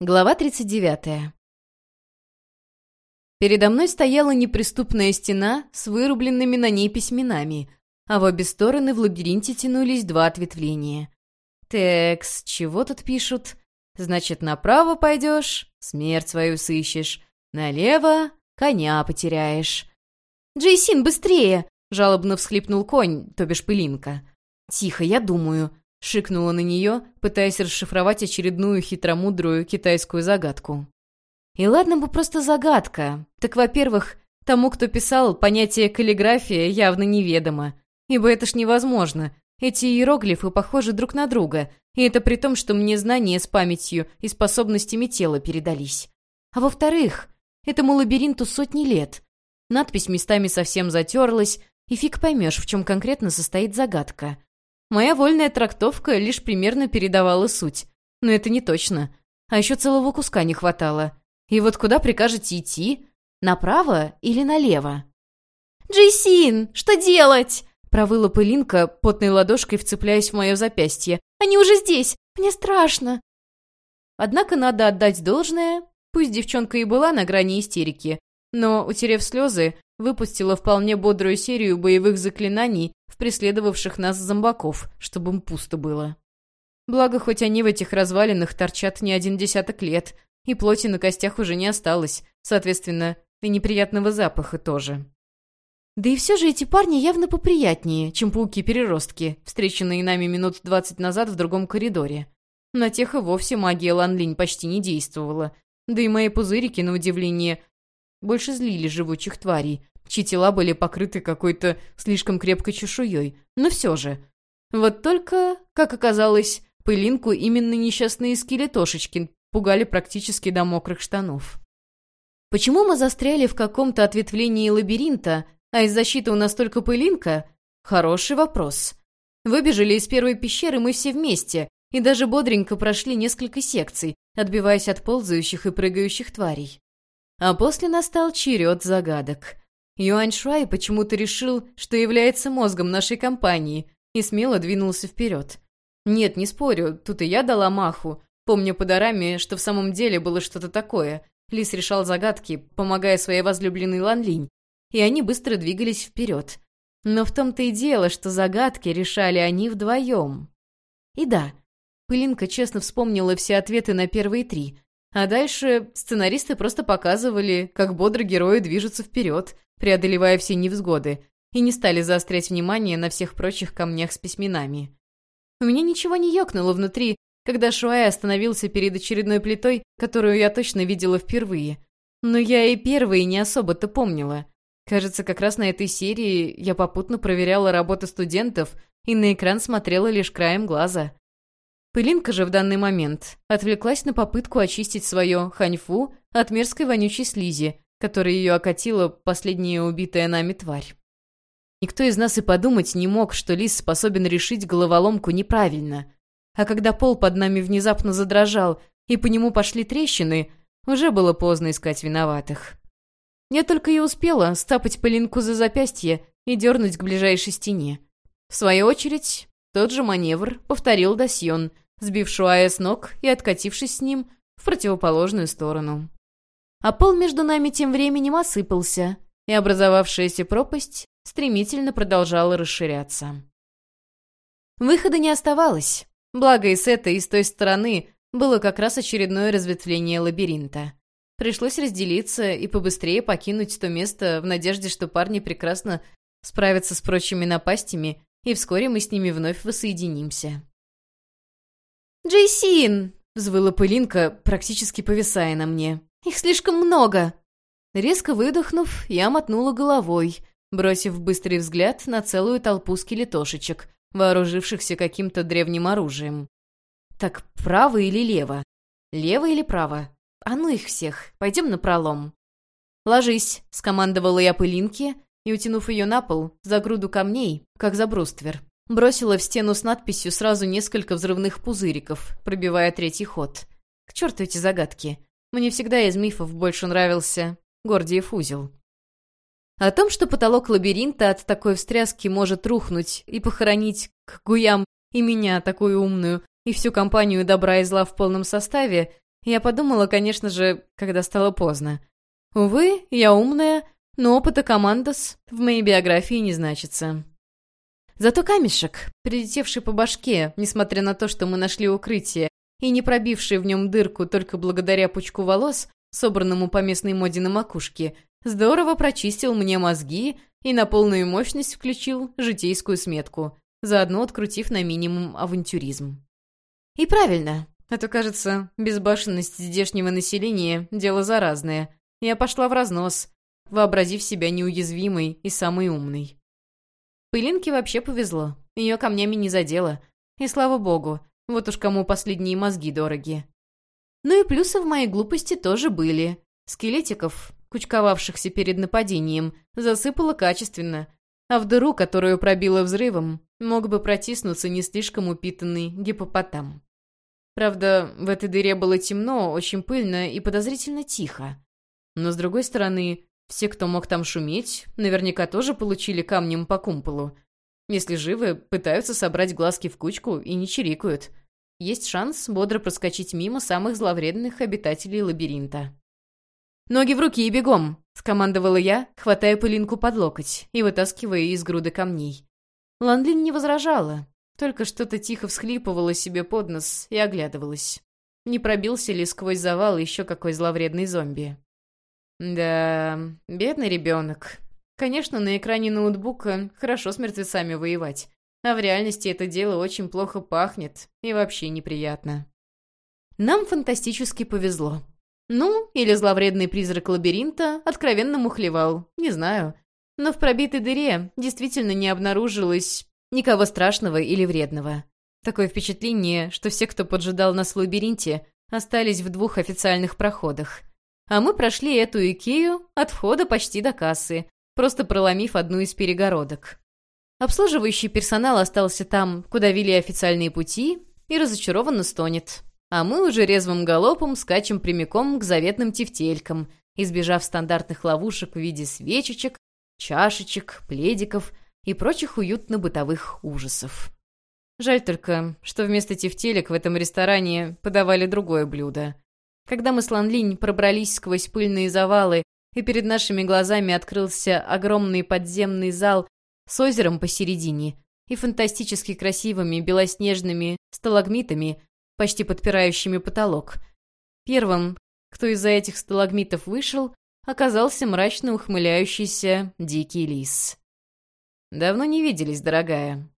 Глава 39. Передо мной стояла неприступная стена с вырубленными на ней письменами, а в обе стороны в лабиринте тянулись два ответвления. «Текс, чего тут пишут? Значит, направо пойдешь, смерть свою сыщешь, налево коня потеряешь». «Джейсин, быстрее!» — жалобно всхлипнул конь, то бишь пылинка. «Тихо, я думаю», — шикнула на нее, пытаясь расшифровать очередную хитромудрую китайскую загадку. И ладно бы просто загадка. Так, во-первых, тому, кто писал, понятие каллиграфия явно неведомо. Ибо это ж невозможно. Эти иероглифы похожи друг на друга, и это при том, что мне знания с памятью и способностями тела передались. А во-вторых, этому лабиринту сотни лет. Надпись местами совсем затерлась, и фиг поймешь, в чем конкретно состоит загадка. Моя вольная трактовка лишь примерно передавала суть. Но это не точно. А еще целого куска не хватало. И вот куда прикажете идти? Направо или налево? «Джейсин, что делать?» Провыла пылинка, потной ладошкой вцепляясь в мое запястье. «Они уже здесь! Мне страшно!» Однако надо отдать должное, пусть девчонка и была на грани истерики, но, утерев слезы, выпустила вполне бодрую серию боевых заклинаний в преследовавших нас зомбаков, чтобы им пусто было. Благо, хоть они в этих развалинах торчат не один десяток лет, и плоти на костях уже не осталось, соответственно, и неприятного запаха тоже. Да и все же эти парни явно поприятнее, чем пауки-переростки, встреченные нами минут двадцать назад в другом коридоре. На тех и вовсе магия Ланлинь почти не действовала, да и мои пузырики, на удивление, больше злили живучих тварей, чьи тела были покрыты какой-то слишком крепкой чешуей. Но все же. Вот только, как оказалось, пылинку именно несчастные скелетошечки пугали практически до мокрых штанов. Почему мы застряли в каком-то ответвлении лабиринта, а из защиты у нас только пылинка? Хороший вопрос. Выбежали из первой пещеры мы все вместе, и даже бодренько прошли несколько секций, отбиваясь от ползающих и прыгающих тварей. А после настал черед загадок. Юань Шуай почему-то решил, что является мозгом нашей компании, и смело двинулся вперед. Нет, не спорю, тут и я дала маху, помня по дараме, что в самом деле было что-то такое. Лис решал загадки, помогая своей возлюбленной Ланлинь, и они быстро двигались вперед. Но в том-то и дело, что загадки решали они вдвоем. И да, Пылинка честно вспомнила все ответы на первые три, а дальше сценаристы просто показывали, как бодро герои движутся вперед, преодолевая все невзгоды, и не стали заострять внимание на всех прочих камнях с письменами. У меня ничего не ёкнуло внутри, когда Шуай остановился перед очередной плитой, которую я точно видела впервые. Но я и первые не особо-то помнила. Кажется, как раз на этой серии я попутно проверяла работу студентов и на экран смотрела лишь краем глаза. Пылинка же в данный момент отвлеклась на попытку очистить свое ханьфу от мерзкой вонючей слизи, которая ее окатила последняя убитая нами тварь. Никто из нас и подумать не мог, что лис способен решить головоломку неправильно. А когда пол под нами внезапно задрожал и по нему пошли трещины, уже было поздно искать виноватых. Я только и успела стапать пылинку за запястье и дернуть к ближайшей стене. В свою очередь, тот же маневр повторил Дасьон, сбив Шуая с ног и откатившись с ним в противоположную сторону. А пол между нами тем временем осыпался, и образовавшаяся пропасть стремительно продолжала расширяться. Выхода не оставалось, благо и с этой, и с той стороны было как раз очередное разветвление лабиринта. Пришлось разделиться и побыстрее покинуть то место в надежде, что парни прекрасно справятся с прочими напастями и вскоре мы с ними вновь воссоединимся. «Джейсин!» — взвыла пылинка, практически повисая на мне. «Их слишком много!» Резко выдохнув, я мотнула головой, бросив быстрый взгляд на целую толпу скелетошечек, вооружившихся каким-то древним оружием. «Так право или лево? Лево или право? А ну их всех, пойдем на пролом». «Ложись», — скомандовала я пылинке, и, утянув ее на пол, за груду камней, как за бруствер, бросила в стену с надписью сразу несколько взрывных пузыриков, пробивая третий ход. К черту эти загадки. Мне всегда из мифов больше нравился Гордиев узел. О том, что потолок лабиринта от такой встряски может рухнуть и похоронить к гуям и меня, такую умную, и всю компанию добра и зла в полном составе, Я подумала, конечно же, когда стало поздно. Увы, я умная, но опыта командос в моей биографии не значится. Зато камешек, прилетевший по башке, несмотря на то, что мы нашли укрытие, и не пробивший в нем дырку только благодаря пучку волос, собранному по местной моде на макушке, здорово прочистил мне мозги и на полную мощность включил житейскую сметку, заодно открутив на минимум авантюризм. И правильно, а то, кажется, безбашенность здешнего населения — дело заразное. Я пошла в разнос, вообразив себя неуязвимой и самой умной. Пылинке вообще повезло. Ее камнями не задело. И слава богу, вот уж кому последние мозги дороги. Ну и плюсы в моей глупости тоже были. Скелетиков, кучковавшихся перед нападением, засыпало качественно. А в дыру, которую пробило взрывом, мог бы протиснуться не слишком упитанный гипопотам. Правда, в этой дыре было темно, очень пыльно и подозрительно тихо. Но, с другой стороны, все, кто мог там шуметь, наверняка тоже получили камнем по кумполу. Если живы, пытаются собрать глазки в кучку и не чирикают. Есть шанс бодро проскочить мимо самых зловредных обитателей лабиринта. «Ноги в руки и бегом!» — скомандовала я, хватая пылинку под локоть и вытаскивая из груды камней. Ланлин не возражала, только что-то тихо всхлипывала себе под нос и оглядывалась. Не пробился ли сквозь завал еще какой зловредный зомби? Да, бедный ребенок. Конечно, на экране ноутбука хорошо с мертвецами воевать, а в реальности это дело очень плохо пахнет и вообще неприятно. Нам фантастически повезло. Ну, или зловредный призрак лабиринта откровенно мухлевал, не знаю. Но в пробитой дыре действительно не обнаружилось никого страшного или вредного. Такое впечатление, что все, кто поджидал нас в лабиринте, остались в двух официальных проходах а мы прошли эту Икею от входа почти до кассы, просто проломив одну из перегородок. Обслуживающий персонал остался там, куда вели официальные пути, и разочарованно стонет. А мы уже резвым галопом скачем прямиком к заветным тефтелькам, избежав стандартных ловушек в виде свечечек, чашечек, пледиков и прочих уютно-бытовых ужасов. Жаль только, что вместо тефтелек в этом ресторане подавали другое блюдо когда мы с Ланлинь пробрались сквозь пыльные завалы, и перед нашими глазами открылся огромный подземный зал с озером посередине и фантастически красивыми белоснежными сталагмитами, почти подпирающими потолок. Первым, кто из-за этих сталагмитов вышел, оказался мрачно ухмыляющийся дикий лис. «Давно не виделись, дорогая»,